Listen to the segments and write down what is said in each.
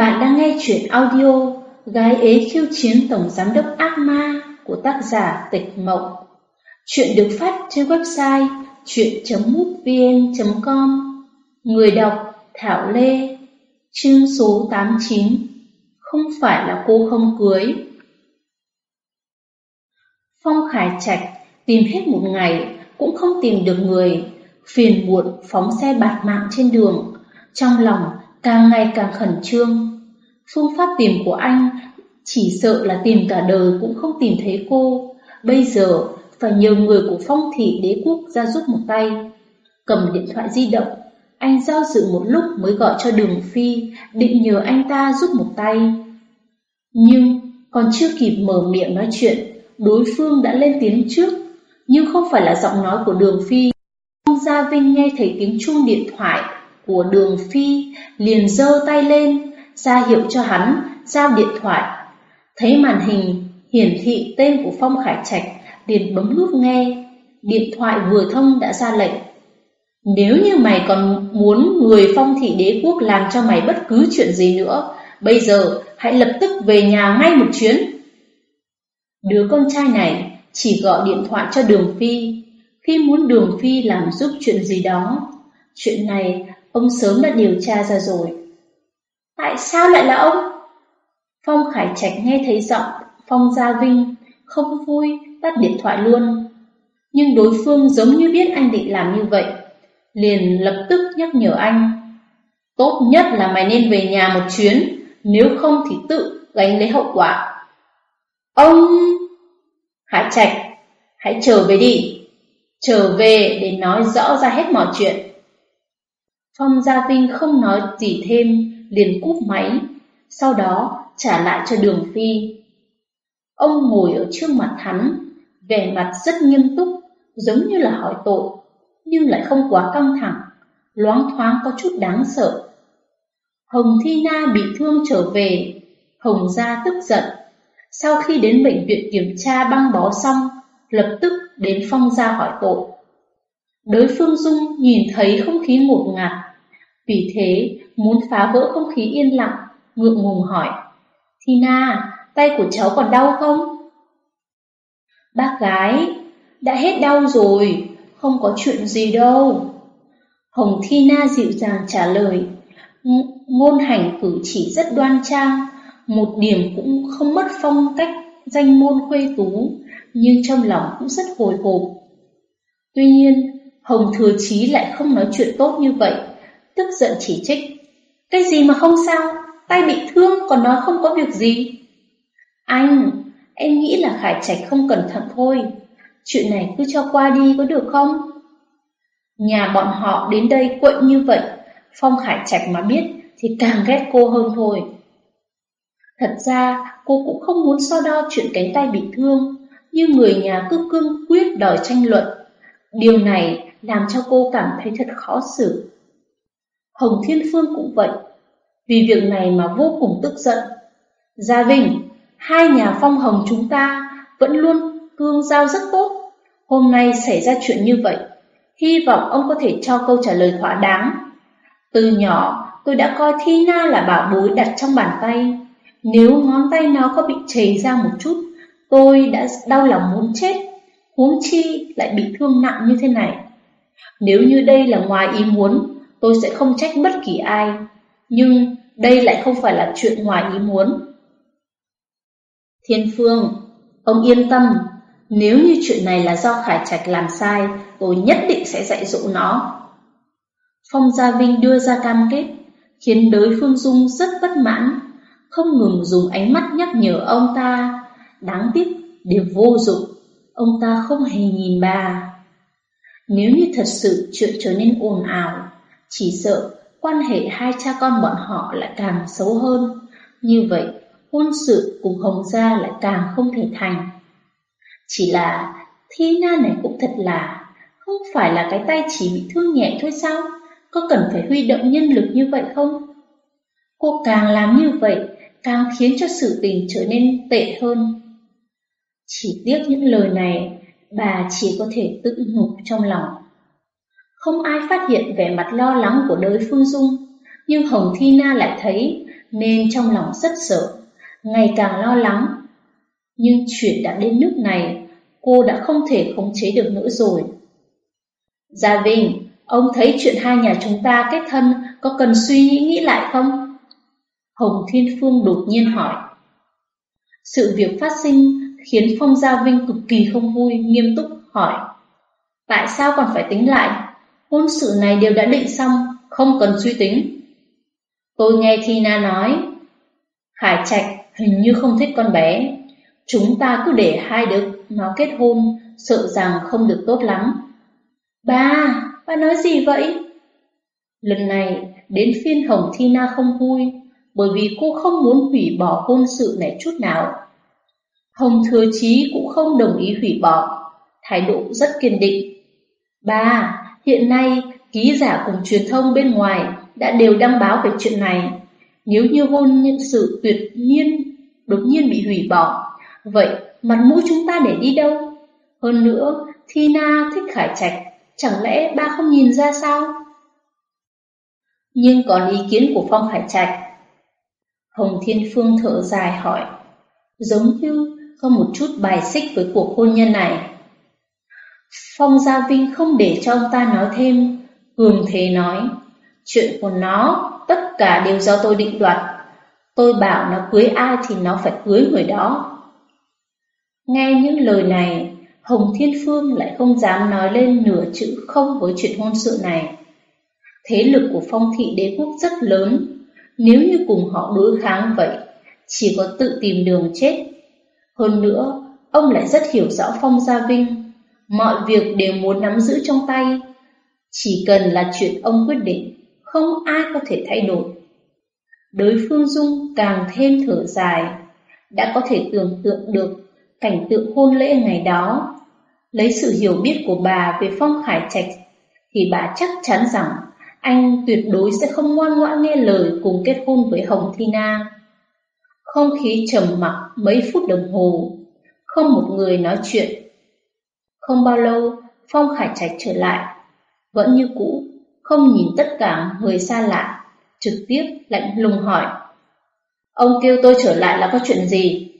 Bạn đang nghe chuyện audio Gái ế khiêu chiến tổng giám đốc ác ma của tác giả Tịch Mộng. Chuyện được phát trên website chuyện.mútvn.com Người đọc Thảo Lê, Chương số 89 Không phải là cô không cưới. Phong Khải Trạch tìm hết một ngày cũng không tìm được người. Phiền muộn phóng xe bạt mạng trên đường. Trong lòng càng ngày càng khẩn trương. Phương pháp tìm của anh chỉ sợ là tìm cả đời cũng không tìm thấy cô. Bây giờ phải nhờ người của phong thị đế quốc ra giúp một tay. Cầm điện thoại di động, anh giao dự một lúc mới gọi cho đường phi, định nhờ anh ta giúp một tay. Nhưng còn chưa kịp mở miệng nói chuyện, đối phương đã lên tiếng trước, nhưng không phải là giọng nói của đường phi. Phong Gia Vinh nghe thấy tiếng chuông điện thoại của đường phi liền giơ tay lên, ra hiệu cho hắn giao điện thoại. Thấy màn hình hiển thị tên của Phong Khải Trạch, liền bấm nút nghe. Điện thoại vừa thông đã ra lệnh. Nếu như mày còn muốn người phong thị đế quốc làm cho mày bất cứ chuyện gì nữa, bây giờ hãy lập tức về nhà ngay một chuyến. Đứa con trai này chỉ gọi điện thoại cho Đường Phi khi muốn Đường Phi làm giúp chuyện gì đó. Chuyện này Ông sớm đã điều tra ra rồi. Tại sao lại là ông? Phong Khải Trạch nghe thấy giọng Phong Gia Vinh, không vui, tắt điện thoại luôn. Nhưng đối phương giống như biết anh định làm như vậy, liền lập tức nhắc nhở anh. Tốt nhất là mày nên về nhà một chuyến, nếu không thì tự gánh lấy hậu quả. Ông... Khải Trạch, hãy trở về đi. Trở về để nói rõ ra hết mọi chuyện. Phong Gia Vinh không nói gì thêm, liền cúp máy, sau đó trả lại cho Đường Phi. Ông ngồi ở trước mặt hắn, vẻ mặt rất nghiêm túc, giống như là hỏi tội, nhưng lại không quá căng thẳng, loáng thoáng có chút đáng sợ. Hồng Thi Na bị thương trở về, Hồng Gia tức giận. Sau khi đến bệnh viện kiểm tra băng bó xong, lập tức đến Phong Gia hỏi tội. Đối phương Dung nhìn thấy không khí ngột ngạt, vì thế muốn phá vỡ không khí yên lặng, ngượng ngùng hỏi. Tina, tay của cháu còn đau không? Bác gái, đã hết đau rồi, không có chuyện gì đâu. Hồng Thina dịu dàng trả lời, ngôn hành cử chỉ rất đoan trang, một điểm cũng không mất phong cách danh môn khuê tú, nhưng trong lòng cũng rất hồi hộp. Tuy nhiên, Hồng Thừa Chí lại không nói chuyện tốt như vậy, tức giận chỉ trích. Cái gì mà không sao, tay bị thương còn nói không có việc gì. Anh, em nghĩ là Khải Trạch không cẩn thận thôi, chuyện này cứ cho qua đi có được không? Nhà bọn họ đến đây quậy như vậy, Phong Khải Trạch mà biết thì càng ghét cô hơn thôi. Thật ra cô cũng không muốn so đo chuyện cánh tay bị thương, nhưng người nhà cứ cương quyết đòi tranh luận. Điều này làm cho cô cảm thấy thật khó xử. Hồng Thiên Phương cũng vậy, vì việc này mà vô cùng tức giận. Gia Vinh, hai nhà phong hồng chúng ta vẫn luôn cương giao rất tốt. Hôm nay xảy ra chuyện như vậy, hy vọng ông có thể cho câu trả lời thỏa đáng. Từ nhỏ, tôi đã coi Thi Na là bảo bối đặt trong bàn tay. Nếu ngón tay nó có bị chảy ra một chút, tôi đã đau lòng muốn chết. Huống chi lại bị thương nặng như thế này. Nếu như đây là ngoài ý muốn, tôi sẽ không trách bất kỳ ai. Nhưng đây lại không phải là chuyện ngoài ý muốn. Thiên Phương, ông yên tâm, nếu như chuyện này là do Khải Trạch làm sai, tôi nhất định sẽ dạy dỗ nó. Phong Gia Vinh đưa ra cam kết, khiến đới Phương Dung rất bất mãn, không ngừng dùng ánh mắt nhắc nhở ông ta. Đáng tiếc, điều vô dụng, ông ta không hề nhìn bà. Nếu như thật sự chuyện trở nên ồn ào, chỉ sợ quan hệ hai cha con bọn họ lại càng xấu hơn. Như vậy, hôn sự cùng Hồng Gia lại càng không thể thành. Chỉ là Thi Na này cũng thật là, không phải là cái tay chỉ bị thương nhẹ thôi sao? Có cần phải huy động nhân lực như vậy không? Cô càng làm như vậy, càng khiến cho sự tình trở nên tệ hơn. Chỉ tiếc những lời này, bà chỉ có thể tự nhục trong lòng. Không ai phát hiện vẻ mặt lo lắng của đới Phương Dung, nhưng Hồng Thi Na lại thấy nên trong lòng rất sợ, ngày càng lo lắng. Nhưng chuyện đã đến nước này, cô đã không thể khống chế được nữa rồi. Gia Vinh, ông thấy chuyện hai nhà chúng ta kết thân có cần suy nghĩ nghĩ lại không? Hồng Thiên Phương đột nhiên hỏi. Sự việc phát sinh khiến Phong Gia Vinh cực kỳ không vui, nghiêm túc hỏi. Tại sao còn phải tính lại? Hôn sự này đều đã định xong, không cần suy tính. Tôi nghe Thina nói, Khải Trạch hình như không thích con bé. Chúng ta cứ để hai đứa nó kết hôn, sợ rằng không được tốt lắm. Ba, ba nói gì vậy? Lần này đến phiên Hồng Thina không vui, bởi vì cô không muốn hủy bỏ hôn sự này chút nào. Hồng Thừa Chí cũng không đồng ý hủy bỏ, thái độ rất kiên định. Ba, hiện nay ký giả cùng truyền thông bên ngoài đã đều đăng báo về chuyện này. Nếu như hôn nhân sự tuyệt nhiên, đột nhiên bị hủy bỏ, vậy mặt mũi chúng ta để đi đâu? Hơn nữa, Thina thích Khải Trạch, chẳng lẽ ba không nhìn ra sao? Nhưng còn ý kiến của Phong Khải Trạch. Hồng Thiên Phương thở dài hỏi, giống như có một chút bài xích với cuộc hôn nhân này. Phong Gia Vinh không để cho ông ta nói thêm, cường thế nói, chuyện của nó tất cả đều do tôi định đoạt. Tôi bảo nó cưới ai thì nó phải cưới người đó. Nghe những lời này, Hồng Thiên Phương lại không dám nói lên nửa chữ không với chuyện hôn sự này. Thế lực của phong thị đế quốc rất lớn, nếu như cùng họ đối kháng vậy, chỉ có tự tìm đường chết. Hơn nữa, ông lại rất hiểu rõ Phong Gia Vinh, mọi việc đều muốn nắm giữ trong tay. Chỉ cần là chuyện ông quyết định, không ai có thể thay đổi. Đối phương Dung càng thêm thở dài, đã có thể tưởng tượng được cảnh tượng hôn lễ ngày đó. Lấy sự hiểu biết của bà về Phong Khải Trạch, thì bà chắc chắn rằng anh tuyệt đối sẽ không ngoan ngoãn nghe lời cùng kết hôn với Hồng Thi Na. Không khí trầm mặc mấy phút đồng hồ, không một người nói chuyện. Không bao lâu, Phong Khải Trạch trở lại, vẫn như cũ, không nhìn tất cả người xa lạ, trực tiếp lạnh lùng hỏi. Ông kêu tôi trở lại là có chuyện gì?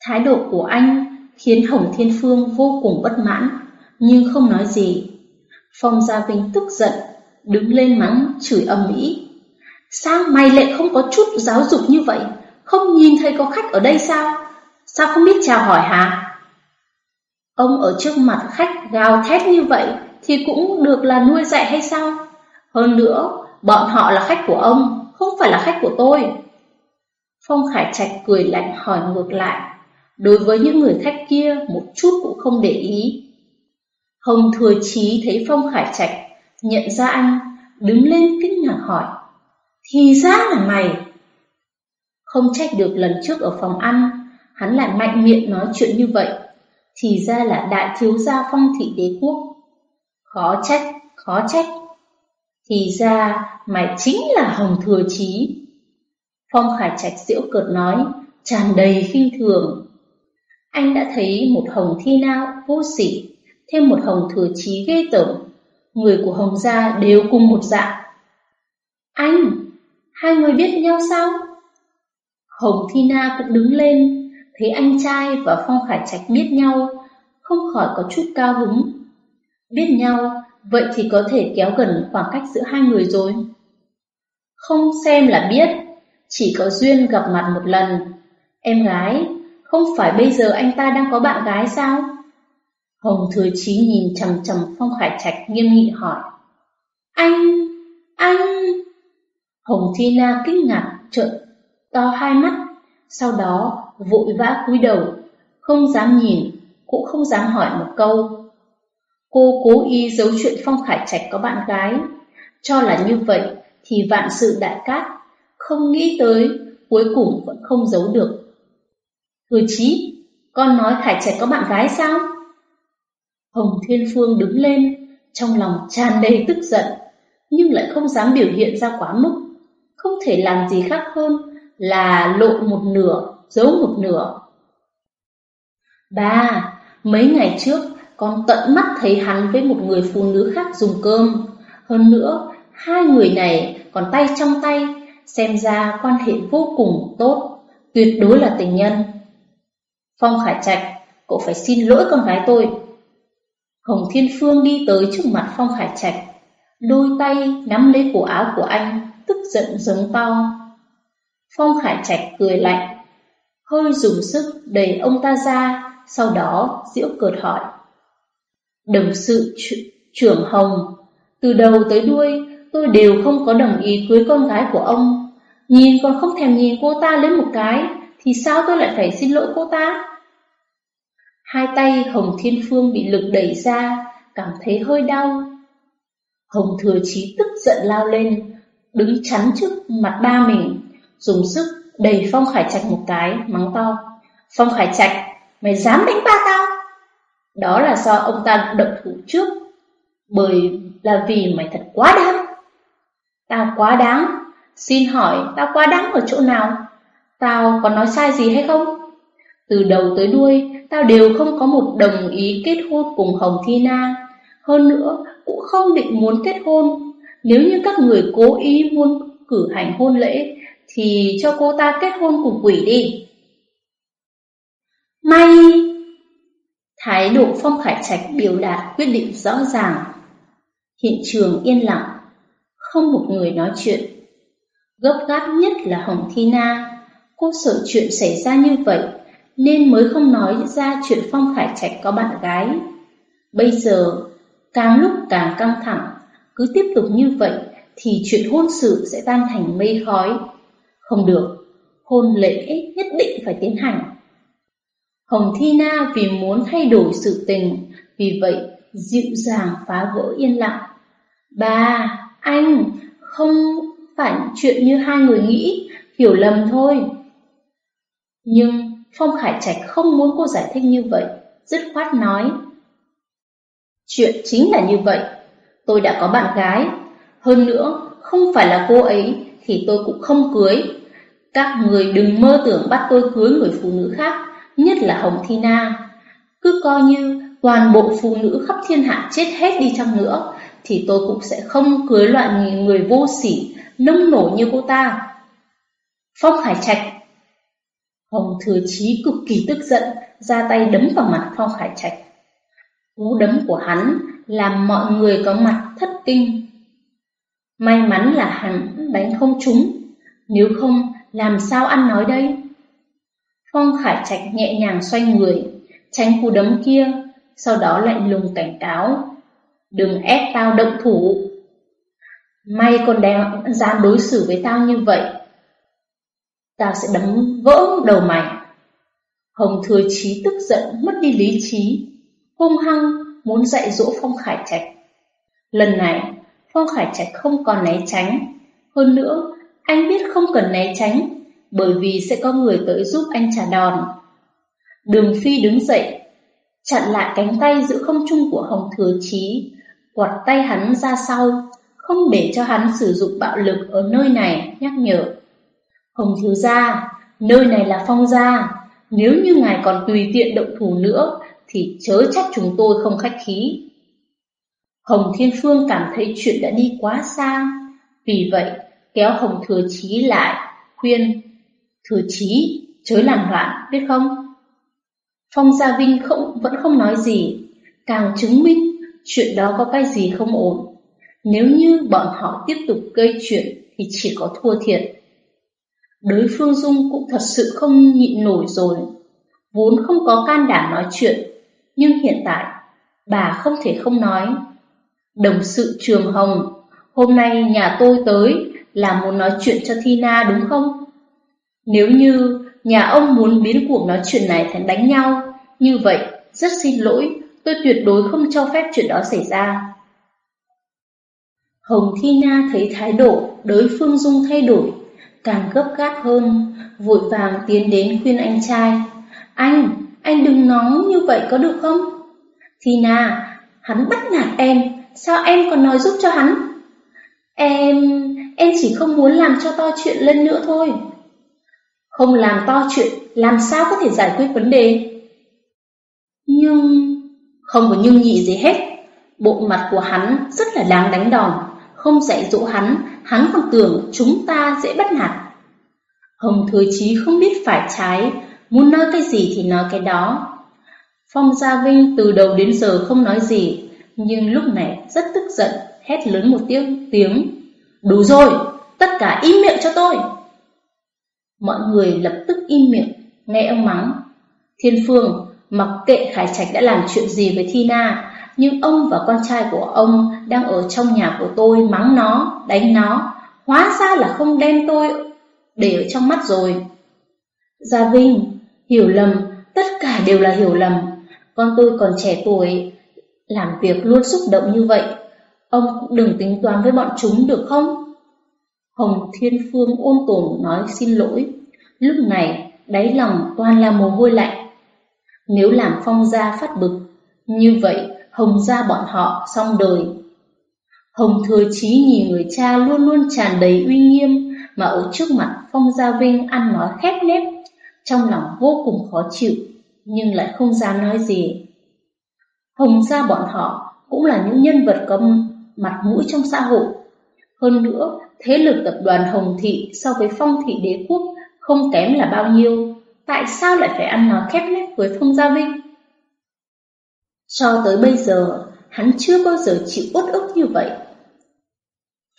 Thái độ của anh khiến Hồng Thiên Phương vô cùng bất mãn, nhưng không nói gì. Phong Gia Vinh tức giận, đứng lên mắng, chửi âm ĩ. Sao mày lại không có chút giáo dục như vậy? Không nhìn thấy có khách ở đây sao? Sao không biết chào hỏi hả? Ông ở trước mặt khách gào thét như vậy thì cũng được là nuôi dạy hay sao? Hơn nữa, bọn họ là khách của ông, không phải là khách của tôi. Phong Khải Trạch cười lạnh hỏi ngược lại. Đối với những người khách kia một chút cũng không để ý. Hồng Thừa Chí thấy Phong Khải Trạch nhận ra anh, đứng lên kinh ngạc hỏi. Thì ra là mày. Không trách được lần trước ở phòng ăn, hắn lại mạnh miệng nói chuyện như vậy. Thì ra là đại thiếu gia phong thị đế quốc. Khó trách, khó trách. Thì ra mày chính là Hồng Thừa Chí. Phong Khải Trạch diễu cợt nói, tràn đầy khinh thường. Anh đã thấy một Hồng Thi Nao vô sỉ, thêm một Hồng Thừa Chí ghê tởm. Người của Hồng gia đều cùng một dạng. Anh, Hai người biết nhau sao? Hồng Thi Na cũng đứng lên, thấy anh trai và Phong Khải Trạch biết nhau, không khỏi có chút cao hứng. Biết nhau, vậy thì có thể kéo gần khoảng cách giữa hai người rồi. Không xem là biết, chỉ có duyên gặp mặt một lần. Em gái, không phải bây giờ anh ta đang có bạn gái sao? Hồng Thừa Chí nhìn chầm chầm Phong Khải Trạch nghiêm nghị hỏi. Anh, anh... Hồng Thi Na kinh ngạc trợn to hai mắt, sau đó vội vã cúi đầu, không dám nhìn, cũng không dám hỏi một câu. Cô cố ý giấu chuyện Phong Khải Trạch có bạn gái, cho là như vậy thì vạn sự đại cát, không nghĩ tới cuối cùng vẫn không giấu được. Thừa chí, con nói Khải Trạch có bạn gái sao? Hồng Thiên Phương đứng lên, trong lòng tràn đầy tức giận, nhưng lại không dám biểu hiện ra quá mức không thể làm gì khác hơn là lộ một nửa, giấu một nửa. Ba, mấy ngày trước con tận mắt thấy hắn với một người phụ nữ khác dùng cơm. Hơn nữa, hai người này còn tay trong tay, xem ra quan hệ vô cùng tốt, tuyệt đối là tình nhân. Phong Khải Trạch, cậu phải xin lỗi con gái tôi. Hồng Thiên Phương đi tới trước mặt Phong Khải Trạch, đôi tay nắm lấy cổ áo của anh, tức giận giống to. Phong Khải Trạch cười lạnh, hơi dùng sức đẩy ông ta ra, sau đó diễu cợt hỏi. Đồng sự trưởng Hồng, từ đầu tới đuôi tôi đều không có đồng ý cưới con gái của ông. Nhìn còn không thèm nhìn cô ta lấy một cái, thì sao tôi lại phải xin lỗi cô ta? Hai tay Hồng Thiên Phương bị lực đẩy ra, cảm thấy hơi đau. Hồng Thừa Chí tức giận lao lên, đứng chắn trước mặt ba mình, dùng sức đẩy Phong Khải Trạch một cái, mắng to. Phong Khải Trạch, mày dám đánh ba tao? Đó là do ông ta động thủ trước, bởi là vì mày thật quá đáng. Tao quá đáng, xin hỏi tao quá đáng ở chỗ nào? Tao có nói sai gì hay không? Từ đầu tới đuôi, tao đều không có một đồng ý kết hôn cùng Hồng Thi Na. Hơn nữa, cũng không định muốn kết hôn. Nếu như các người cố ý muốn cử hành hôn lễ, thì cho cô ta kết hôn cùng quỷ đi. May! Thái độ Phong Khải Trạch biểu đạt quyết định rõ ràng. Hiện trường yên lặng, không một người nói chuyện. Gấp gáp nhất là Hồng Thi Na, cô sợ chuyện xảy ra như vậy nên mới không nói ra chuyện Phong Khải Trạch có bạn gái. Bây giờ, càng lúc càng căng thẳng, cứ tiếp tục như vậy thì chuyện hôn sự sẽ tan thành mây khói. Không được, hôn lễ nhất định phải tiến hành. Hồng Thi Na vì muốn thay đổi sự tình, vì vậy dịu dàng phá vỡ yên lặng. Bà, anh, không phải chuyện như hai người nghĩ, hiểu lầm thôi. Nhưng Phong Khải Trạch không muốn cô giải thích như vậy, dứt khoát nói. Chuyện chính là như vậy, tôi đã có bạn gái, hơn nữa không phải là cô ấy thì tôi cũng không cưới. Các người đừng mơ tưởng bắt tôi cưới người phụ nữ khác, nhất là Hồng Thi Na. Cứ coi như toàn bộ phụ nữ khắp thiên hạ chết hết đi chăng nữa, thì tôi cũng sẽ không cưới loại người vô sỉ, nông nổi như cô ta. Phong Khải Trạch Hồng Thừa Chí cực kỳ tức giận, ra tay đấm vào mặt Phong Khải Trạch. Cú đấm của hắn làm mọi người có mặt thất kinh. May mắn là hắn đánh không trúng, nếu không làm sao ăn nói đây? Phong Khải Trạch nhẹ nhàng xoay người, tránh cú đấm kia, sau đó lạnh lùng cảnh cáo. Đừng ép tao động thủ. May còn đem dám đối xử với tao như vậy, Tao sẽ đấm vỡ đầu mày. Hồng Thừa Chí tức giận mất đi lý trí, hung hăng muốn dạy dỗ Phong Khải Trạch. Lần này, Phong Khải Trạch không còn né tránh. Hơn nữa, anh biết không cần né tránh, bởi vì sẽ có người tới giúp anh trả đòn. Đường Phi đứng dậy, chặn lại cánh tay giữa không trung của Hồng Thừa Chí, quạt tay hắn ra sau, không để cho hắn sử dụng bạo lực ở nơi này, nhắc nhở. Hồng thiếu gia, nơi này là phong gia, nếu như ngài còn tùy tiện động thủ nữa thì chớ trách chúng tôi không khách khí. Hồng Thiên Phương cảm thấy chuyện đã đi quá xa, vì vậy kéo Hồng Thừa Chí lại, khuyên, Thừa Chí, chớ làm loạn, biết không? Phong Gia Vinh không vẫn không nói gì, càng chứng minh chuyện đó có cái gì không ổn. Nếu như bọn họ tiếp tục gây chuyện thì chỉ có thua thiệt. Đối phương Dung cũng thật sự không nhịn nổi rồi Vốn không có can đảm nói chuyện Nhưng hiện tại Bà không thể không nói Đồng sự Trường Hồng Hôm nay nhà tôi tới Là muốn nói chuyện cho Thina đúng không Nếu như Nhà ông muốn biến cuộc nói chuyện này thành đánh nhau Như vậy Rất xin lỗi Tôi tuyệt đối không cho phép chuyện đó xảy ra Hồng Thina thấy thái độ đối phương Dung thay đổi càng gấp gáp hơn, vội vàng tiến đến khuyên anh trai. Anh, anh đừng nóng như vậy có được không? Tina, hắn bắt nạt em, sao em còn nói giúp cho hắn? Em, em chỉ không muốn làm cho to chuyện lên nữa thôi. Không làm to chuyện, làm sao có thể giải quyết vấn đề? Nhưng... Không có nhưng nhị gì hết. Bộ mặt của hắn rất là đáng đánh đòn, không dạy dỗ hắn hắn còn tưởng chúng ta dễ bắt nạt. Hồng Thừa Chí không biết phải trái, muốn nói cái gì thì nói cái đó. Phong Gia Vinh từ đầu đến giờ không nói gì, nhưng lúc này rất tức giận, hét lớn một tiếng, tiếng. Đủ rồi, tất cả im miệng cho tôi. Mọi người lập tức im miệng, nghe ông mắng. Thiên Phương, mặc kệ Khải Trạch đã làm chuyện gì với Thina, nhưng ông và con trai của ông đang ở trong nhà của tôi mắng nó, đánh nó. Hóa ra là không đem tôi để ở trong mắt rồi. Gia Vinh, hiểu lầm, tất cả đều là hiểu lầm. Con tôi còn trẻ tuổi, làm việc luôn xúc động như vậy. Ông cũng đừng tính toán với bọn chúng được không? Hồng Thiên Phương ôn tồn nói xin lỗi. Lúc này, đáy lòng toàn là mồ hôi lạnh. Nếu làm phong gia phát bực, như vậy Hồng gia bọn họ xong đời. Hồng Thừa Chí nhìn người cha luôn luôn tràn đầy uy nghiêm mà ở trước mặt Phong Gia Vinh ăn nói khép nép, trong lòng vô cùng khó chịu, nhưng lại không dám nói gì. Hồng gia bọn họ cũng là những nhân vật có mặt mũi trong xã hội. Hơn nữa, thế lực tập đoàn Hồng Thị so với Phong Thị Đế Quốc không kém là bao nhiêu, tại sao lại phải ăn nói khép nép với Phong Gia Vinh? Cho tới bây giờ, hắn chưa bao giờ chịu uất ức như vậy.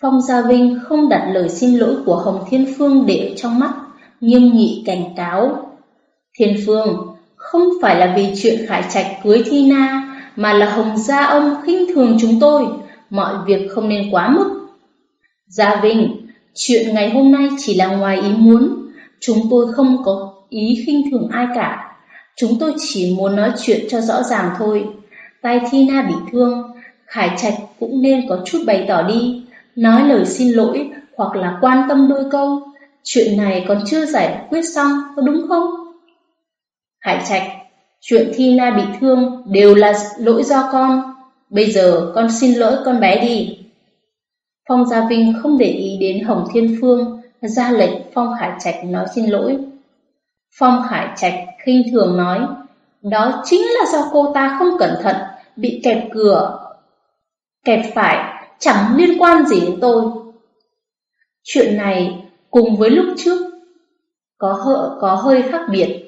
Phong Gia Vinh không đặt lời xin lỗi của Hồng Thiên Phương để trong mắt, nghiêm nghị cảnh cáo. Thiên Phương, không phải là vì chuyện Khải Trạch cưới Thi Na, mà là Hồng Gia ông khinh thường chúng tôi, mọi việc không nên quá mức. Gia Vinh, chuyện ngày hôm nay chỉ là ngoài ý muốn, chúng tôi không có ý khinh thường ai cả. Chúng tôi chỉ muốn nói chuyện cho rõ ràng thôi. Tay Tina bị thương, Khải Trạch cũng nên có chút bày tỏ đi, nói lời xin lỗi hoặc là quan tâm đôi câu. Chuyện này còn chưa giải quyết xong, có đúng không? Khải Trạch, chuyện Thi Na bị thương đều là lỗi do con. Bây giờ con xin lỗi con bé đi. Phong Gia Vinh không để ý đến Hồng Thiên Phương, ra lệnh Phong Khải Trạch nói xin lỗi. Phong Khải Trạch khinh thường nói, đó chính là do cô ta không cẩn thận, bị kẹp cửa, kẹp phải, chẳng liên quan gì đến tôi. Chuyện này cùng với lúc trước có hợ có hơi khác biệt,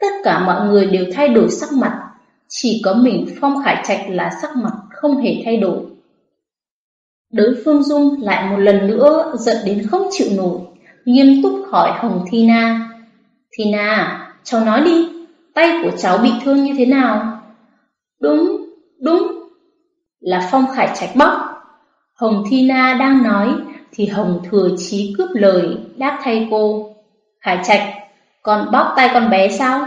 tất cả mọi người đều thay đổi sắc mặt, chỉ có mình Phong Khải Trạch là sắc mặt không hề thay đổi. Đối Phương Dung lại một lần nữa giận đến không chịu nổi, nghiêm túc hỏi Hồng Thina: Thina, cháu nói đi, tay của cháu bị thương như thế nào? Đúng, đúng, là Phong Khải Trạch bóc. Hồng Thina đang nói thì Hồng Thừa Chí cướp lời đáp thay cô. Khải Trạch, con bóp tay con bé sao?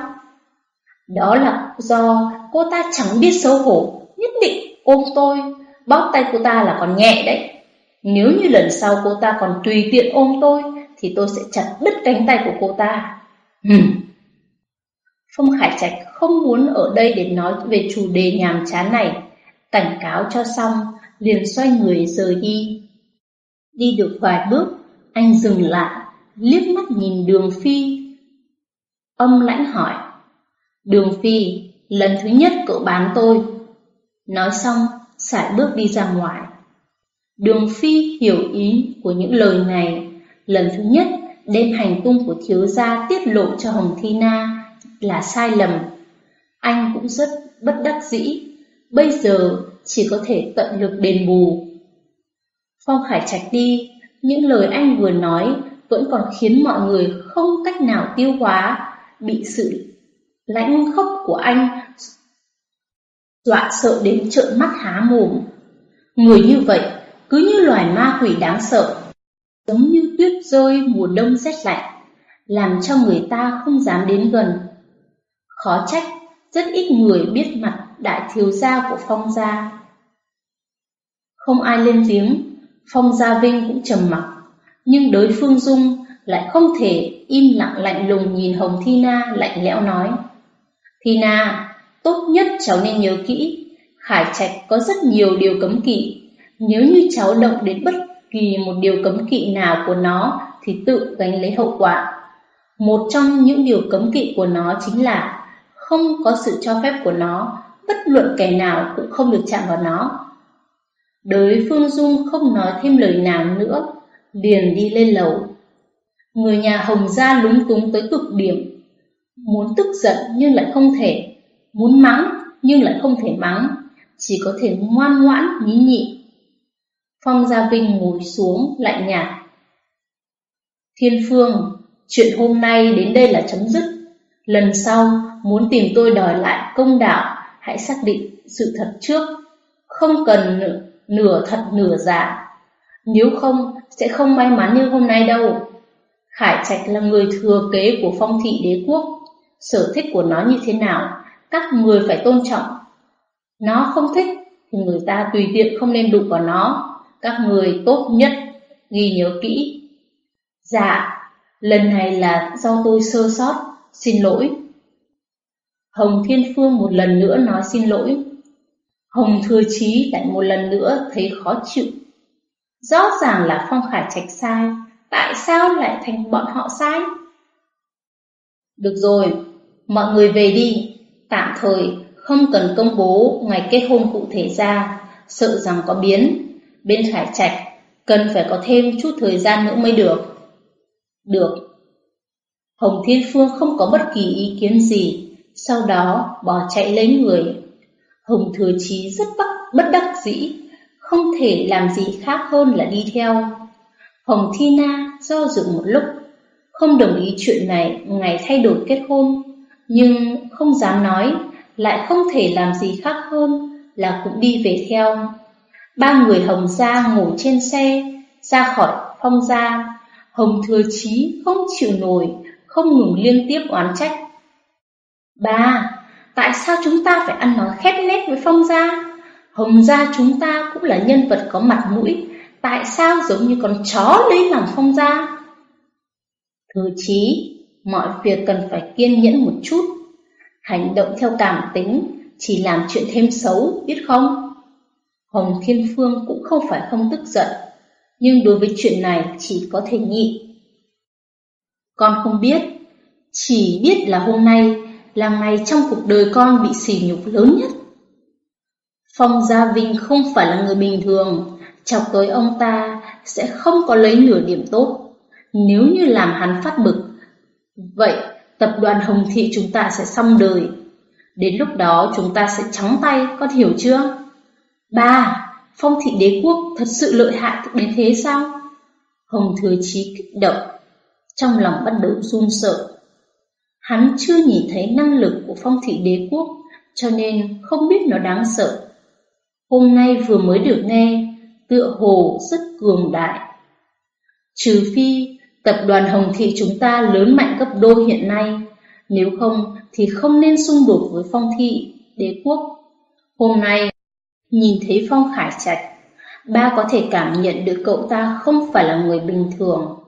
Đó là do cô ta chẳng biết xấu hổ, nhất định ôm tôi, bóp tay cô ta là còn nhẹ đấy. Nếu như lần sau cô ta còn tùy tiện ôm tôi thì tôi sẽ chặt đứt cánh tay của cô ta. Hừm. Phong Khải Trạch không muốn ở đây để nói về chủ đề nhàm chán này, cảnh cáo cho xong, liền xoay người rời đi. Đi được vài bước, anh dừng lại, liếc mắt nhìn đường phi. Âm lãnh hỏi, đường phi, lần thứ nhất cậu bán tôi. Nói xong, sải bước đi ra ngoài. Đường phi hiểu ý của những lời này, lần thứ nhất đêm hành tung của thiếu gia tiết lộ cho Hồng Thi Na là sai lầm. Anh cũng rất bất đắc dĩ, bây giờ chỉ có thể tận lực đền bù. Phong Khải Trạch đi, những lời anh vừa nói vẫn còn khiến mọi người không cách nào tiêu hóa, bị sự lãnh khốc của anh dọa sợ đến trợn mắt há mồm. Người như vậy, cứ như loài ma quỷ đáng sợ, giống như tuyết rơi mùa đông rét lạnh, làm cho người ta không dám đến gần. Khó trách, rất ít người biết mặt đại thiếu gia của Phong gia. Không ai lên tiếng, Phong Gia Vinh cũng trầm mặc, nhưng đối phương Dung lại không thể im lặng lạnh lùng nhìn Hồng Thi Na lạnh lẽo nói. Thi Na, tốt nhất cháu nên nhớ kỹ, Khải Trạch có rất nhiều điều cấm kỵ, nếu như cháu động đến bất kỳ một điều cấm kỵ nào của nó thì tự gánh lấy hậu quả. Một trong những điều cấm kỵ của nó chính là không có sự cho phép của nó, bất luận kẻ nào cũng không được chạm vào nó. Đới Phương Dung không nói thêm lời nào nữa, liền đi lên lầu. Người nhà Hồng Gia lúng túng tới cực điểm, muốn tức giận nhưng lại không thể, muốn mắng nhưng lại không thể mắng, chỉ có thể ngoan ngoãn nhí nhị. Phong Gia Vinh ngồi xuống lại nhạt. Thiên Phương, chuyện hôm nay đến đây là chấm dứt. Lần sau muốn tìm tôi đòi lại công đạo, hãy xác định sự thật trước, không cần nửa, nửa thật nửa giả. Nếu không, sẽ không may mắn như hôm nay đâu. Khải Trạch là người thừa kế của phong thị đế quốc, sở thích của nó như thế nào, các người phải tôn trọng. Nó không thích thì người ta tùy tiện không nên đụng vào nó, các người tốt nhất ghi nhớ kỹ. Dạ, lần này là do tôi sơ sót, xin lỗi. Hồng Thiên Phương một lần nữa nói xin lỗi. Hồng Thừa Chí lại một lần nữa thấy khó chịu. Rõ ràng là Phong Khải Trạch sai, tại sao lại thành bọn họ sai? Được rồi, mọi người về đi, tạm thời không cần công bố ngày kết hôn cụ thể ra, sợ rằng có biến. Bên Khải Trạch cần phải có thêm chút thời gian nữa mới được. Được. Hồng Thiên Phương không có bất kỳ ý kiến gì, sau đó bỏ chạy lấy người. Hồng Thừa Chí rất bất, bất đắc dĩ, không thể làm gì khác hơn là đi theo. Hồng Thi Na do dự một lúc, không đồng ý chuyện này ngày thay đổi kết hôn, nhưng không dám nói, lại không thể làm gì khác hơn là cũng đi về theo. Ba người Hồng Gia ngồi trên xe, ra khỏi phong gia. Hồng Thừa Chí không chịu nổi, không ngừng liên tiếp oán trách. Ba, tại sao chúng ta phải ăn nói khét nét với phong gia? Hồng gia chúng ta cũng là nhân vật có mặt mũi, tại sao giống như con chó lấy làm phong gia? Thứ chí, mọi việc cần phải kiên nhẫn một chút. Hành động theo cảm tính chỉ làm chuyện thêm xấu, biết không? Hồng Thiên Phương cũng không phải không tức giận, nhưng đối với chuyện này chỉ có thể nhịn. Con không biết, chỉ biết là hôm nay là ngày trong cuộc đời con bị sỉ nhục lớn nhất. Phong Gia Vinh không phải là người bình thường, chọc tới ông ta sẽ không có lấy nửa điểm tốt. Nếu như làm hắn phát bực, vậy tập đoàn Hồng Thị chúng ta sẽ xong đời. Đến lúc đó chúng ta sẽ trắng tay, con hiểu chưa? Ba, phong thị đế quốc thật sự lợi hại đến thế sao? Hồng Thừa Chí kích động, trong lòng bắt đầu run sợ. Hắn chưa nhìn thấy năng lực của phong thị đế quốc, cho nên không biết nó đáng sợ. Hôm nay vừa mới được nghe, tựa hồ rất cường đại. Trừ phi tập đoàn Hồng Thị chúng ta lớn mạnh gấp đôi hiện nay, nếu không thì không nên xung đột với phong thị đế quốc. Hôm nay, nhìn thấy Phong Khải Trạch, ba có thể cảm nhận được cậu ta không phải là người bình thường.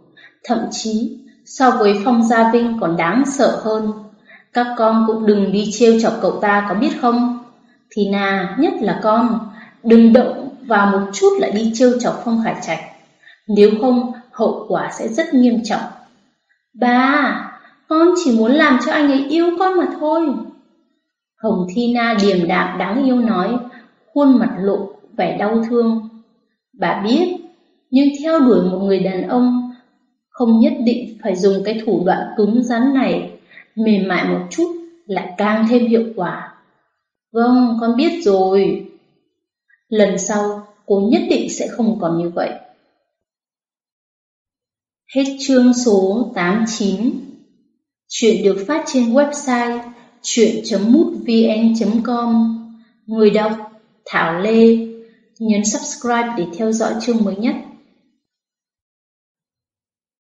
Thậm chí, so với Phong Gia Vinh còn đáng sợ hơn. Các con cũng đừng đi trêu chọc cậu ta có biết không? Thì nà, nhất là con, đừng động vào một chút lại đi trêu chọc Phong Khải Trạch. Nếu không, hậu quả sẽ rất nghiêm trọng. Ba, con chỉ muốn làm cho anh ấy yêu con mà thôi. Hồng Thi Na điềm đạm đáng yêu nói, khuôn mặt lộ vẻ đau thương. Bà biết, nhưng theo đuổi một người đàn ông không nhất định phải dùng cái thủ đoạn cứng rắn này, mềm mại một chút lại càng thêm hiệu quả. Vâng, con biết rồi. Lần sau, cô nhất định sẽ không còn như vậy. Hết chương số 89 Chuyện được phát trên website chuyện.mútvn.com Người đọc Thảo Lê Nhấn subscribe để theo dõi chương mới nhất.